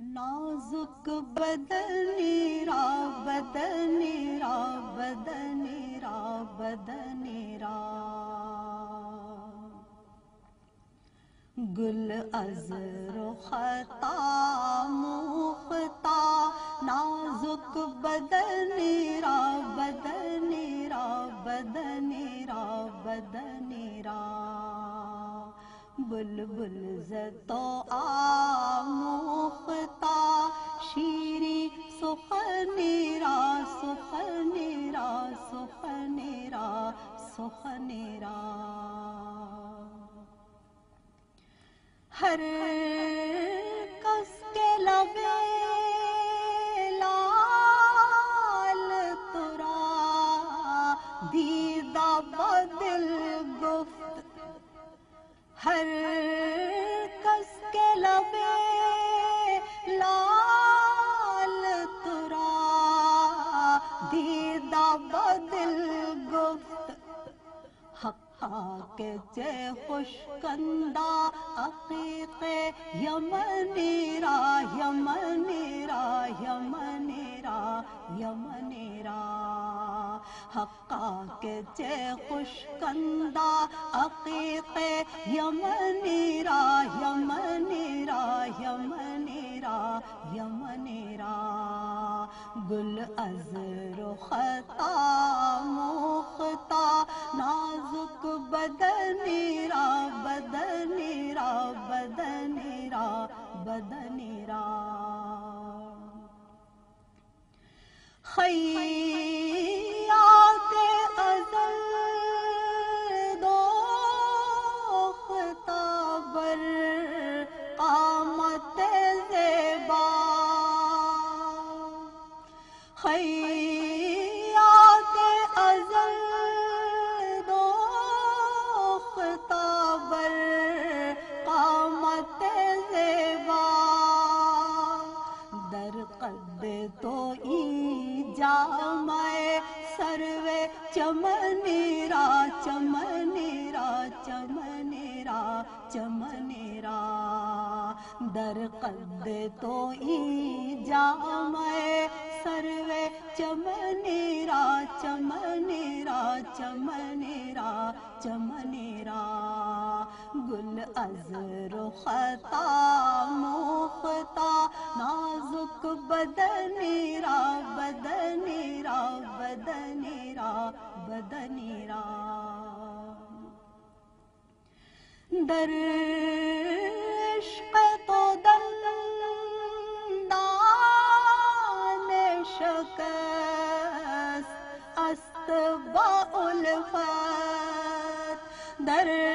نازک بدنی را بدنی را بدنی را بدنی را. گل از رختا مختا نازک بدنی را بدنی را بدنی را بدنی را. بلبل زدو آموختا ہر کس کے لبے لال ترا دیدہ بدل گفت۔ ہر حقا کے چے خوش کندہ عقیق یمنی را یمنی را یمنی را یمنی را۔ حقا کے چے خوش کندہ عقیق یمنی را یمنی را یمنی را یمنی را۔ گل از رختا مختا نازک بدنی را بدنی را بدنی را بدنی را۔ خیر جامع سرو چمنی را چمنی را، چمنی چمنی در قد تو ای جامع سرو چمنی را چمنی را، چمنی گل از رختا مختا نازک بدنی بدن بدنی را در عشق تو دندان شکست است با الفت۔ در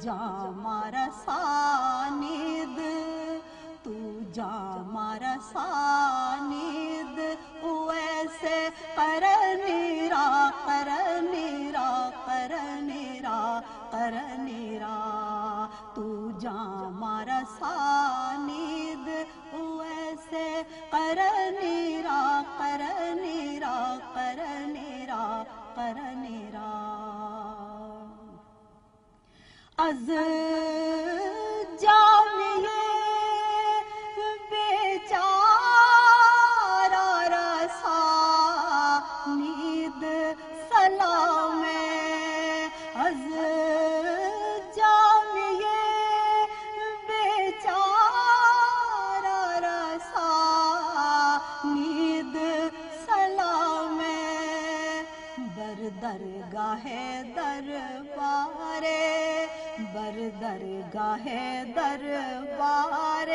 تو جام تو جام رسانید ویسے قرنی را قرنی را تو جام رسانید ویسے قرنی را قرنی را قرنی را قرنی از جامعه بیچارا رسا، نید سلام از جامعه بیچارا رسا، نید سلام بر درگاہ دربار بر درگاہ دربار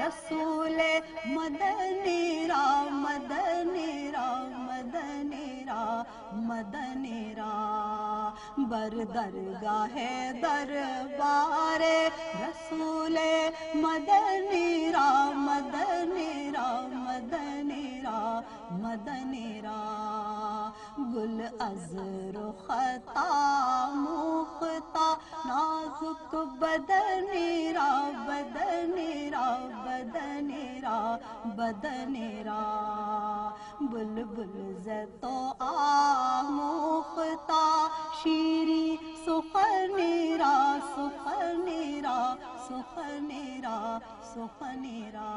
رسول مدنی را مدنی را مدنی را مدنی را۔ بر درگاہ دربار رسول مدنی را مدنی را مدنی را مدنی را۔ گل از رختا نازک بدنیرا بدنیرا بدنیرا بدنیرا بلبل زتو آموختا شیری سخنیرا سخنیرا سخنیرا سخنیرا